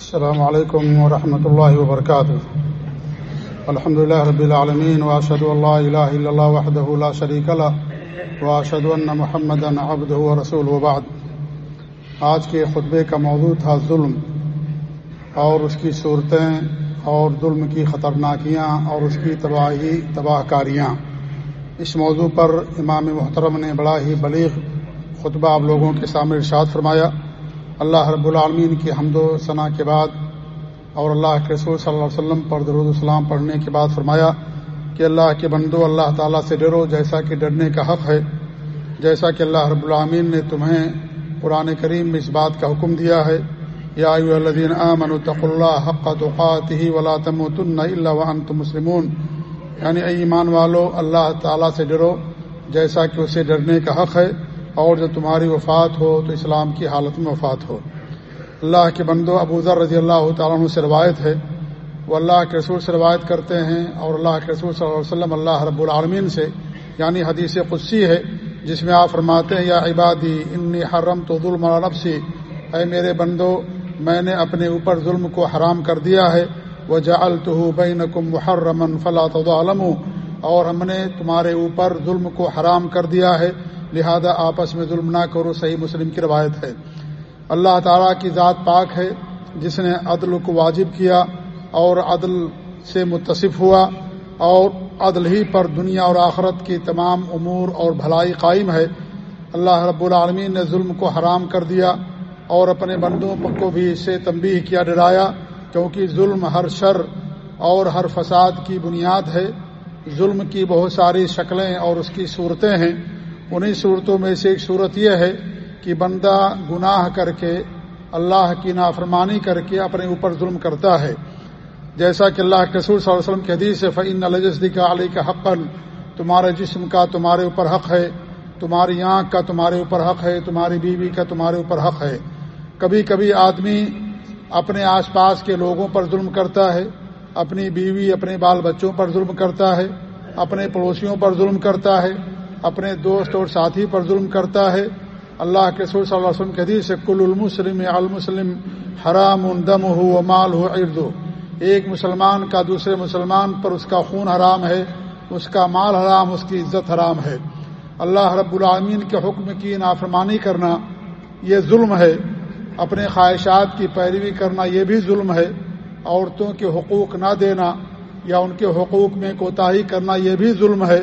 السلام علیکم ورحمۃ اللہ وبرکاتہ الحمد لله رب العالمين واشهد ان لا اله الا الله وحده لا شريك له واشهد ان محمدا عبده ورسوله وبعد. آج کے خطبے کا موضوع تھا ظلم، اور اس کی صورتیں، اور ظلم کی خطرناکیاں، اور اس کی تباہی، تباہ کاریاں۔ اس موضوع پر امام محترم نے بڑا ہی بلیغ خطبہ آپ لوگوں کے سامنے ارشاد فرمایا۔ اللہ رب العالمین کی حمد و ثناء کے بعد اور اللہ کے رسول صلی اللہ علیہ وسلم پر درود السلام پڑھنے کے بعد فرمایا کہ اللہ کے بندو اللہ تعالیٰ سے ڈرو، جیسا کہ ڈرنے کا حق ہے، جیسا کہ اللہ رب العامین نے تمہیں قرآن کریم میں اس بات کا حکم دیا ہے۔ یا الدین امن الطق اللہ حق توقات ہی ولا تم تن اللہ تم مسلمون۔ یعنی اے ایمان والو، اللہ تعالیٰ سے ڈرو، جیسا کہ اسے ڈرنے کا حق ہے، اور جب تمہاری وفات ہو تو اسلام کی حالت میں وفات ہو۔ اللہ کے بندو ابو ذر رضی اللہ تعالیٰ عنہ سے روایت ہے۔ وہ اللہ کے رسول سے روایت کرتے ہیں، اور اللہ کے رسول صلی اللہ علیہ وسلم اللہ رب العالمین سے یعنی حدیث قدسی ہے، جس میں آپ فرماتے ہیں، یا عبادی، انی حرم تو ظلم نفسی۔ اے میرے بندو، میں نے اپنے اوپر ظلم کو حرام کر دیا ہے وہ جال تو بین کم محرمن عالم اور ہم نے تمہارے اوپر ظلم کو حرام کر دیا ہے، لہذا آپس میں ظلم نہ کرو، صحیح مسلم کی روایت ہے۔ اللہ تعالیٰ کی ذات پاک ہے، جس نے عدل کو واجب کیا اور عدل سے متصف ہوا، اور عدل ہی پر دنیا اور آخرت کی تمام امور اور بھلائی قائم ہے۔ اللہ رب العالمین نے ظلم کو حرام کر دیا اور اپنے بندوں کو بھی اس سے تنبیہ کیا، ڈرایا۔ کیونکہ ظلم ہر شر اور ہر فساد کی بنیاد ہے۔ ظلم کی بہت ساری شکلیں اور اس کی صورتیں ہیں۔ انہی صورتوں میں سے ایک صورت یہ ہے کہ بندہ گناہ کر کے، اللہ کی نافرمانی کر کے اپنے اوپر ظلم کرتا ہے۔ جیسا کہ اللہ کے رسول صلی اللہ علیہ وسلم کے حدیث سے فعین الجسدی کا علی کا حق تمہارے جسم کا تمہارے اوپر حق ہے، تمہاری آنکھ کا تمہارے اوپر حق ہے، تمہاری بیوی کا تمہارے اوپر حق ہے۔ کبھی کبھی آدمی اپنے آس پاس کے لوگوں پر ظلم کرتا ہے، اپنی بیوی، اپنے بال بچوں پر ظلم کرتا ہے، اپنے پڑوسیوں پر ظلم کرتا ہے، اپنے دوست اور ساتھی پر ظلم کرتا ہے۔ اللہ کے سور صلی اللہ علیہ وسلم کے حدیث کل المسلم المسلم حرام دم ہو مال ہو ارد ایک مسلمان کا دوسرے مسلمان پر اس کا خون حرام ہے، اس کا مال حرام، اس کی عزت حرام ہے۔ اللہ رب العامین کے حکم کی نافرمانی کرنا یہ ظلم ہے۔ اپنے خواہشات کی پیروی کرنا یہ بھی ظلم ہے، عورتوں کے حقوق نہ دینا یا ان کے حقوق میں کوتاہی کرنا یہ بھی ظلم ہے،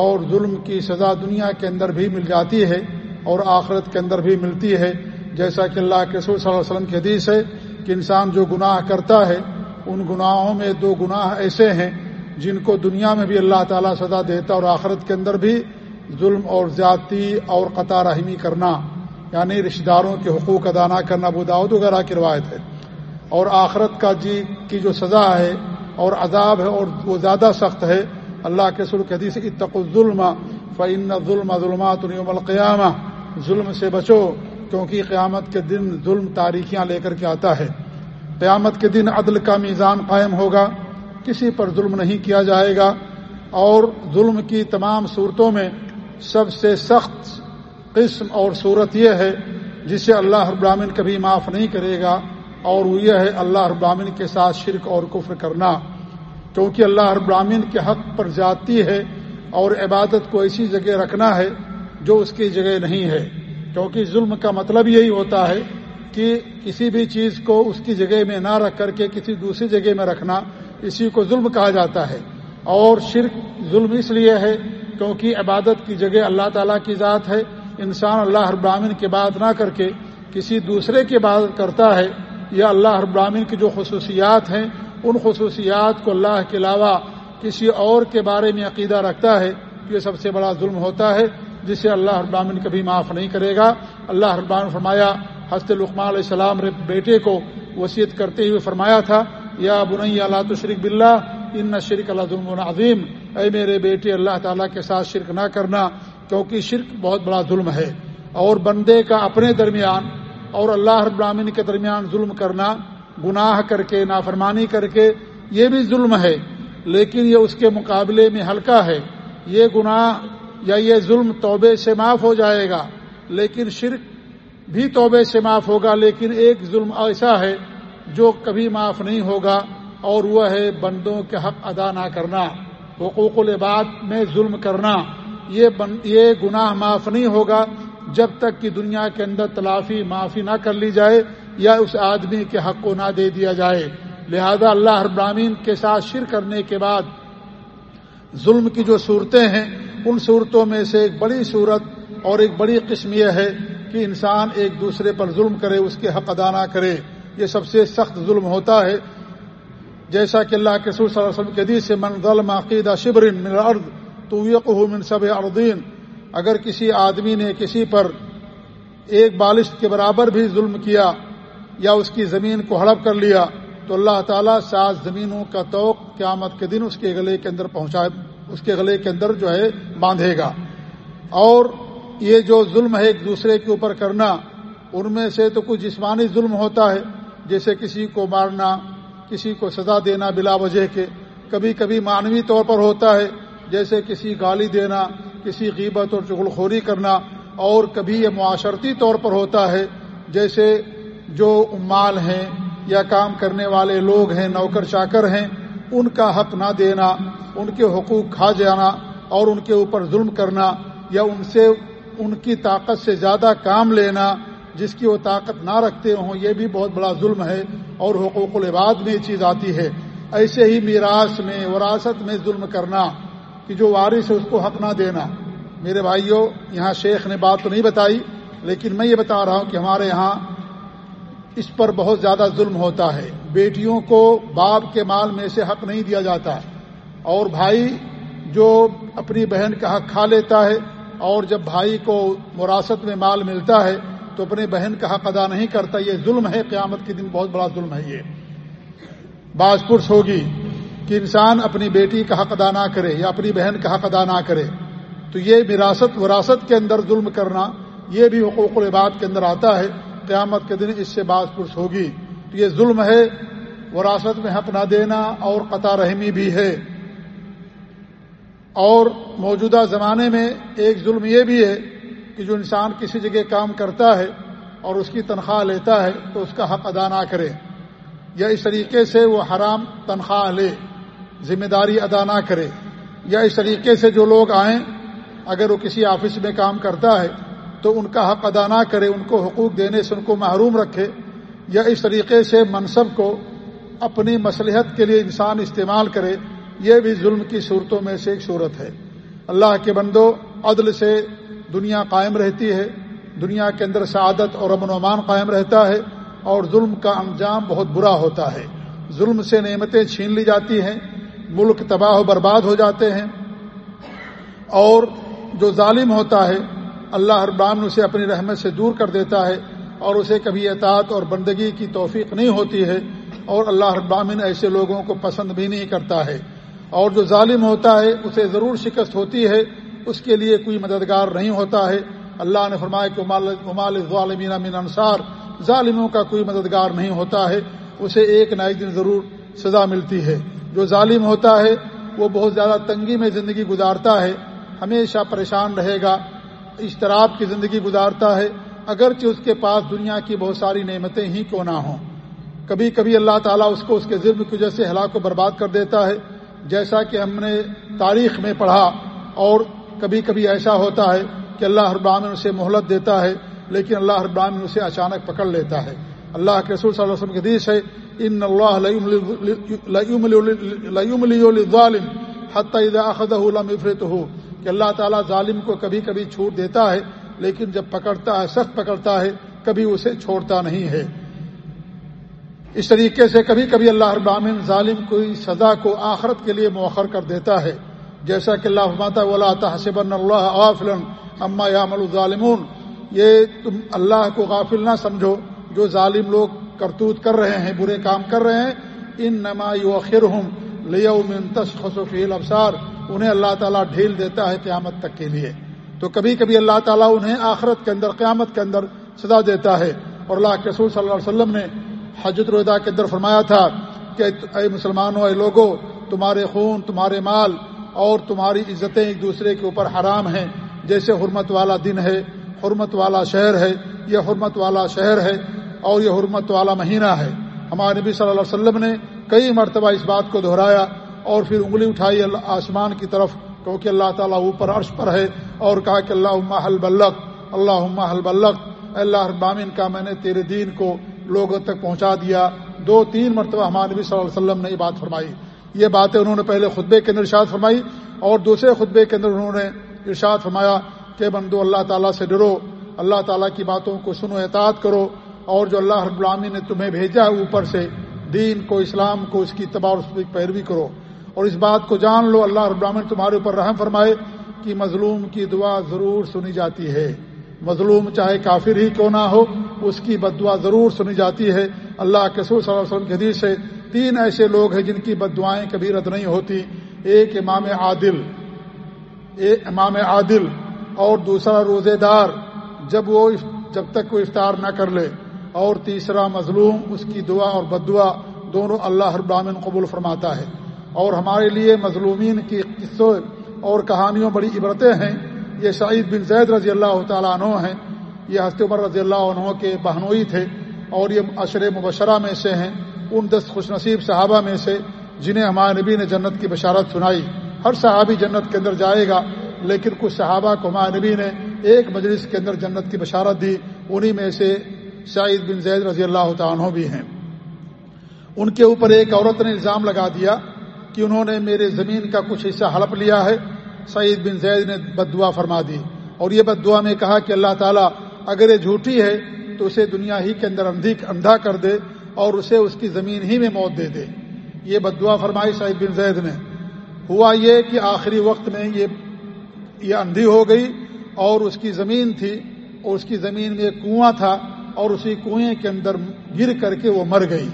اور ظلم کی سزا دنیا کے اندر بھی مل جاتی ہے اور آخرت کے اندر بھی ملتی ہے۔ جیسا کہ اللہ کے رسول صلی اللہ علیہ وسلم کی حدیث ہے کہ انسان جو گناہ کرتا ہے، ان گناہوں میں دو گناہ ایسے ہیں جن کو دنیا میں بھی اللہ تعالیٰ سزا دیتا اور آخرت کے اندر بھی ظلم اور زیادتی اور قطع رحمی کرنا۔ یعنی رشتہ داروں کے حقوق ادا نہ کرنا بداؤد وغیرہ کی روایت ہے۔ اور آخرت کا جی کی جو سزا ہے، اور عذاب ہے، اور وہ زیادہ سخت ہے۔ اللہ کے سر حدیث اتق الظلم فعن ظلم ظلمات القیامہ۔ ظلم سے بچو، کیونکہ قیامت کے دن ظلم تاریخیاں لے کر کے آتا ہے۔ قیامت کے دن عدل کا میزان قائم ہوگا۔ کسی پر ظلم نہیں کیا جائے گا۔ اور ظلم کی تمام صورتوں میں سب سے سخت قسم اور صورت یہ ہے جسے اللہ ابراہین کبھی معاف نہیں کرے گا اور وہ یہ ہے اللہ ابراہین کے ساتھ شرک اور کفر کرنا۔ کیونکہ اللہ ابراہین کے حق پر جاتی ہے اور عبادت کو ایسی جگہ رکھنا ہے جو اس کی جگہ نہیں ہے۔ کیونکہ ظلم کا مطلب یہی ہوتا ہے کہ کسی بھی چیز کو اس کی جگہ میں نہ رکھ کر کے کسی دوسری جگہ میں رکھنا اسی کو ظلم کہا جاتا ہے۔ اور شرک ظلم اس لیے ہے کیونکہ عبادت کی جگہ اللہ تعالیٰ کی ذات ہے انسان اللہ ابراہین کی بات نہ کر کے کسی دوسرے کی بات کرتا ہے یا اللہ ابراہین کی جو خصوصیات ہیں، ان خصوصیات کو اللہ کے علاوہ کسی اور کے بارے میں عقیدہ رکھتا ہے، یہ سب سے بڑا ظلم ہوتا ہے، جسے اللہ ابامن کبھی معاف نہیں کرے گا۔ اللہ ابان فرمایا، حضرت القمان علیہ السلام بیٹے کو وصیت کرتے ہوئے فرمایا تھا، یا بنئی اللہ تو شریک بلّہ ان نہ شرک اللہ ظلم عظیم۔ اے میرے بیٹے، اللہ تعالیٰ کے ساتھ شرک نہ کرنا۔ کیونکہ شرک بہت بڑا ظلم ہے۔ اور بندے کا اپنے درمیان اور اللہ ابراہین کے درمیان ظلم کرنا، گناہ کر کے، نافرمانی کر کے، یہ بھی ظلم ہے۔ لیکن یہ اس کے مقابلے میں ہلکا ہے۔ یہ گناہ یا یہ ظلم توبے سے معاف ہو جائے گا۔ لیکن شرک بھی توبے سے معاف ہوگا، لیکن ایک ظلم ایسا ہے جو کبھی معاف نہیں ہوگا، اور وہ ہے بندوں کے حق ادا نہ کرنا، حقوق العباد میں ظلم کرنا۔ یہ یہ گناہ معاف نہیں ہوگا جب تک کہ دنیا کے اندر تلافی معافی نہ کر لی جائے یا اس آدمی کے حق کو نہ دے دیا جائے۔ لہذا اللہ ابراہین کے ساتھ شر کرنے کے بعد ظلم کی جو صورتیں ہیں، ان صورتوں میں سے ایک بڑی صورت اور ایک بڑی قسم یہ ہے کہ انسان ایک دوسرے پر ظلم کرے، اس کے حق ادا نہ کرے۔ یہ سب سے سخت ظلم ہوتا ہے۔ جیسا کہ اللہ کے سور صلی اللہ علیہ وسلم کے سے، من ظلم عقیدہ شبرن من الارض تو من سب اردین۔ اگر کسی آدمی نے کسی پر ایک بالش کے برابر بھی ظلم کیا یا اس کی زمین کو ہڑپ کر لیا، تو اللہ تعالیٰ سات زمینوں کا توق قیامت کے دن اس کے گلے کے اندر پہنچا، اس کے گلے کے اندر جو ہے باندھے گا۔ اور یہ جو ظلم ہے ایک دوسرے کے اوپر کرنا، ان میں سے تو کچھ جسمانی ظلم ہوتا ہے، جیسے کسی کو مارنا، کسی کو سزا دینا بلا وجہ کے۔ کبھی کبھی معنوی طور پر ہوتا ہے جیسے کسی گالی دینا، کسی غیبت اور چغلخوری کرنا، اور کبھی یہ معاشرتی طور پر ہوتا ہے، جیسے جو امال ہیں یا کام کرنے والے لوگ ہیں، نوکر چاکر ہیں، ان کا حق نہ دینا، ان کے حقوق کھا جانا اور ان کے اوپر ظلم کرنا یا ان سے، ان کی طاقت سے زیادہ کام لینا، جس کی وہ طاقت نہ رکھتے ہوں، یہ بھی بہت بڑا ظلم ہے اور حقوق العباد میں یہ چیز آتی ہے۔ ایسے ہی میراث میں، وراثت میں ظلم کرنا کہ جو وارث ہے اس کو حق نہ دینا۔ میرے بھائیوں یہاں شیخ نے بات تو نہیں بتائی، لیکن میں یہ بتا رہا ہوں کہ ہمارے یہاں اس پر بہت زیادہ ظلم ہوتا ہے۔ بیٹیوں کو باپ کے مال میں سے حق نہیں دیا جاتا۔ اور بھائی جو اپنی بہن کا حق کھا لیتا ہے، اور جب بھائی کو وراثت میں مال ملتا ہے، تو اپنی بہن کا حق ادا نہیں کرتا۔ یہ ظلم ہے، قیامت کے دن بہت بڑا ظلم ہے یہ۔ بعض پرس ہوگی۔ کہ انسان اپنی بیٹی کا حق ادا نہ کرے یا اپنی بہن کا حق ادا نہ کرے، تو یہ وراثت وراثت کے اندر ظلم کرنا، یہ بھی حقوق العباد کے اندر آتا ہے، قیامت کے دن اس سے بعض پرس ہوگی۔ تو یہ ظلم ہے، وراثت میں حق نہ دینا اور قطع رحمی بھی ہے۔ اور موجودہ زمانے میں ایک ظلم یہ بھی ہے کہ جو انسان کسی جگہ کام کرتا ہے اور اس کی تنخواہ لیتا ہے تو اس کا حق ادا نہ کرے، یا اس طریقے سے وہ حرام تنخواہ لے۔ ذمہ داری ادا نہ کرے یا اس طریقے سے جو لوگ آئیں، اگر وہ کسی آفس میں کام کرتا ہے تو ان کا حق ادا نہ کرے، ان کو حقوق دینے سے ان کو محروم رکھے یا اس طریقے سے منصب کو اپنی مصلحت کے لیے انسان استعمال کرے، یہ بھی ظلم کی صورتوں میں سے ایک صورت ہے۔ اللہ کے بندو، عدل سے دنیا قائم رہتی ہے، دنیا کے اندر سعادت اور امن و امان قائم رہتا ہے اور ظلم کا انجام بہت برا ہوتا ہے۔ ظلم سے نعمتیں چھین لی جاتی ہیں ملک تباہ و برباد ہو جاتے ہیں اور جو ظالم ہوتا ہے، اللہ ابام اسے اپنی رحمت سے دور کر دیتا ہے اور اسے کبھی اطاعت اور بندگی کی توفیق نہیں ہوتی ہے اور اللہ ابامن ایسے لوگوں کو پسند بھی نہیں کرتا ہے۔ اور جو ظالم ہوتا ہے، اسے ضرور شکست ہوتی ہے، اس کے لیے کوئی مددگار نہیں ہوتا ہے۔ اللہ نے فرمایا کہ امال ظالمین امین انصار، ظالموں کا کوئی مددگار نہیں ہوتا ہے، اسے ایک نہ ایک دن ضرور سزا ملتی ہے۔ جو ظالم ہوتا ہے، وہ بہت زیادہ تنگی میں زندگی گزارتا ہے، ہمیشہ پریشان رہے گا اشتراب کی زندگی گزارتا ہے۔ اگرچہ اس کے پاس دنیا کی بہت ساری نعمتیں ہی کیوں نہ ہوں۔ کبھی کبھی اللہ تعالیٰ اس کو اس کے ظلم کی وجہ سے ہلاک و برباد کر دیتا ہے۔ جیسا کہ ہم نے تاریخ میں پڑھا، اور کبھی کبھی ایسا ہوتا ہے کہ اللہ ابامن اسے مہلت دیتا ہے، لیکن اللہ ابامن اسے اچانک پکڑ لیتا ہے۔ اللہ کے رسول صلی اللہ علیہ وسلم کے حدیث ہے ان اللہ حتیٰ ہو کہ اللہ تعالیٰ ظالم کو کبھی کبھی چھوٹ دیتا ہے، لیکن جب پکڑتا ہے، سخت پکڑتا ہے، کبھی اسے چھوڑتا نہیں ہے۔ اس طریقے سے کبھی کبھی اللہ ابامن ظالم کو سزا کو آخرت کے لیے مؤخر کر دیتا ہے۔ جیسا کہ اللہ ماتا ولا تحسب اللہ غافل اما یام الظالمون یہ تم اللہ کو غافل نہ سمجھو۔ جو ظالم لوگ کرتوت کر رہے ہیں، برے کام کر رہے ہیں ان نما یوخر ہوں لیومن خصوفی الابصار، انہیں اللہ تعالیٰ ڈھیل دیتا ہے قیامت تک کے لیے۔ تو کبھی کبھی اللہ تعالیٰ انہیں آخرت کے اندر، قیامت کے اندر سزا دیتا ہے۔ اور اللہ کے رسول صلی اللہ علیہ وسلم نے حجت الدا کے اندر فرمایا تھا کہ اے مسلمانوں، اے لوگوں، تمہارے خون، تمہارے مال اور تمہاری عزتیں ایک دوسرے کے اوپر حرام ہیں۔ جیسے حرمت والا دن ہے، حرمت والا شہر ہے، یہ حرمت والا شہر ہے۔ اور یہ حرمت والا مہینہ ہے۔ ہمارے نبی صلی اللہ علیہ وسلم نے کئی مرتبہ اس بات کو دہرایا اور پھر انگلی اٹھائی اللہ آسمان کی طرف کیونکہ اللہ تعالیٰ اوپر عرش پر ہے اور کہا کہ اللہ حل بلق اللہ حل بلق اللہ ابامن کا میں نے تیرے دین کو لوگوں تک پہنچا دیا۔ دو تین مرتبہ ہمارے نبی صلی اللہ علیہ وسلم نے یہ بات فرمائی۔ یہ باتیں انہوں نے پہلے خطبے کے اندر ارشاد فرمائی اور دوسرے خطبے کے اندر انہوں نے ارشاد فرمایا کہ بندو، اللہ تعالیٰ سے ڈرو۔ اللہ تعالیٰ کی باتوں کو سنو اعتعاد کرو۔ اور جو اللہ رب العامی نے تمہیں بھیجا ہے اوپر سے، دین کو، اسلام کو، اس کی تباہ اس کی پیروی کرو۔ اور اس بات کو جان لو، اللہ رب العامی نے تمہارے اوپر رحم فرمائے کہ مظلوم کی دعا ضرور سنی جاتی ہے۔ مظلوم چاہے کافر ہی کیوں نہ ہو، اس کی بد دعا ضرور سنی جاتی ہے۔ اللہ کے صلی اللہ علیہ وسلم کے حدیث سے تین ایسے لوگ ہیں جن کی بد دعائیں کبھی رد نہیں ہوتی۔ ایک امام عادل، ایک امام عادل اور دوسرا روزے دار۔ جب وہ جب تک وہ افطار نہ کر لے اور تیسرا مظلوم، اس کی دعا اور بد دعا دونوں اللہ ابامن قبول فرماتا ہے۔ اور ہمارے لیے مظلومین کی قصوں اور کہانیوں بڑی عبرتیں ہیں۔ یہ سعید بن زید رضی اللہ تعالیٰ عنہ ہیں۔ یہ ہست عمر رضی اللہ عنہ کے بہنوئی تھے اور یہ عشر مبشرہ میں سے ہیں۔ ان دس خوش نصیب صحابہ میں سے جنہیں ہمارے نبی نے جنت کی بشارت سنائی۔ ہر صحابی جنت کے اندر جائے گا، لیکن کچھ صحابہ کو ہمارے نبی نے ایک مجلس کے اندر جنت کی بشارت دی۔ انہی میں سے سعید بن زید رضی اللہ تعالیٰ بھی ہیں۔ ان کے اوپر ایک عورت نے الزام لگا دیا کہ انہوں نے میرے زمین کا کچھ حصہ ہڑپ لیا ہے۔ سعید بن زید نے بد دعا فرما دی اور یہ بد دعا میں کہا کہ اللہ تعالیٰ اگر یہ جھوٹی ہے تو اسے دنیا ہی کے اندر اندھی اندھا کر دے اور اسے اس کی زمین ہی میں موت دے دے۔ یہ بد دعا فرمائی سعید بن زید نے۔ ہوا یہ کہ آخری وقت میں یہ یہ اندھی ہو گئی اور اس کی زمین تھی اور اس کی زمین میں ایک کنواں تھا۔ اور اسی کنویں کے اندر گر کر کے وہ مر گئی۔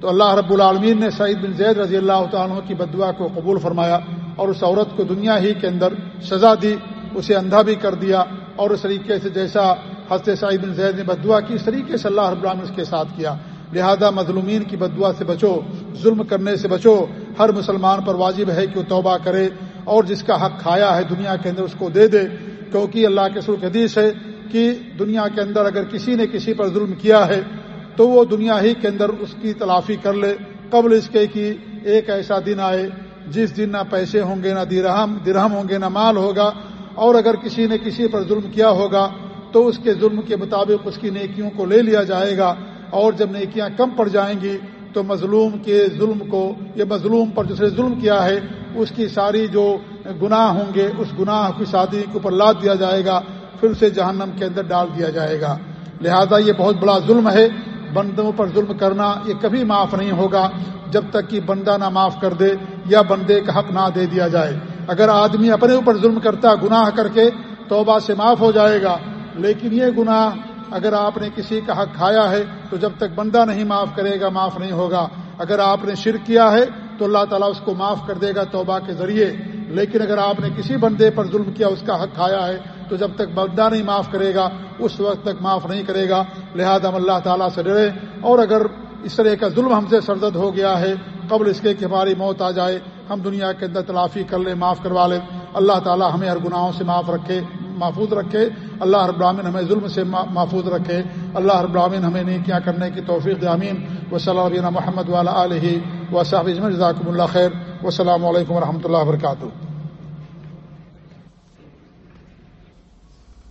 تو اللہ رب العالمین نے سعید بن زید رضی اللہ تعالیٰ کی بدعا کو قبول فرمایا اور اس عورت کو دنیا ہی کے اندر سزا دی، اسے اندھا بھی کر دیا اور اس طریقے سے جیسا حضرت سعید بن زید نے بدعا کی، اس طریقے سے اللہ رب العالمین اس کے ساتھ کیا۔ لہذا مظلومین کی بدعا سے بچو، ظلم کرنے سے بچو۔ ہر مسلمان پر واجب ہے کہ وہ توبہ کرے اور جس کا حق کھایا ہے دنیا کے اندر اس کو دے دے، کیونکہ اللہ کے سر حدیث ہے کہ دنیا کے اندر اگر کسی نے کسی پر ظلم کیا ہے، تو وہ دنیا ہی کے اندر اس کی تلافی کر لے۔ قبل اس کے کہ ایک ایسا دن آئے، جس دن نہ پیسے ہوں گے، نہ درہم درہم ہوں گے، نہ مال ہوگا، اور اگر کسی نے کسی پر ظلم کیا ہوگا، تو اس کے ظلم کے مطابق اس کی نیکیوں کو لے لیا جائے گا۔ اور جب نیکیاں کم پڑ جائیں گی، تو مظلوم کے ظلم کو یہ مظلوم پر جس نے ظلم کیا ہے، اس کی ساری جو گناہ ہوں گے، اس گناہ کی شادی کے اوپر لاد دیا جائے گا۔ پھر اسے جہنم کے اندر ڈال دیا جائے گا۔ لہذا یہ بہت بڑا ظلم ہے۔ بندوں پر ظلم کرنا یہ کبھی معاف نہیں ہوگا۔ جب تک کہ بندہ نہ معاف کر دے یا بندے کا حق نہ دے دیا جائے۔ اگر آدمی اپنے اوپر ظلم کرتا گناہ کر کے توبہ سے معاف ہو جائے گا۔ لیکن یہ گناہ اگر آپ نے کسی کا حق کھایا ہے تو جب تک بندہ نہیں معاف کرے گا، معاف نہیں ہوگا۔ اگر آپ نے شرک کیا ہے تو اللہ تعالیٰ اس کو معاف کر دے گا توبہ کے ذریعے۔ لیکن اگر آپ نے کسی بندے پر ظلم کیا، اس کا حق کھایا ہے تو جب تک بندہ نہیں معاف کرے گا، اس وقت تک معاف نہیں کرے گا۔ لہذا ہم اللہ تعالیٰ سے ڈرے۔ اور اگر اس طرح کا ظلم ہم سے سرزد ہو گیا ہے، قبل اس کے کہ ہماری موت آ جائے، ہم دنیا کے اندر تلافی کر لیں، معاف کروا لیں۔ اللہ تعالیٰ ہمیں ہر گناہوں سے معاف رکھے، محفوظ رکھے۔ اللہ رب العامن ہمیں ظلم سے محفوظ رکھے۔ اللہ رب العامن ہمیں نیکیاں کرنے کی توفیق امین و صلی محمد والا علیہ و صاحب جزاکم اللہ خیر۔ و السلام علیکم و رحمۃ اللہ وبرکاتہ۔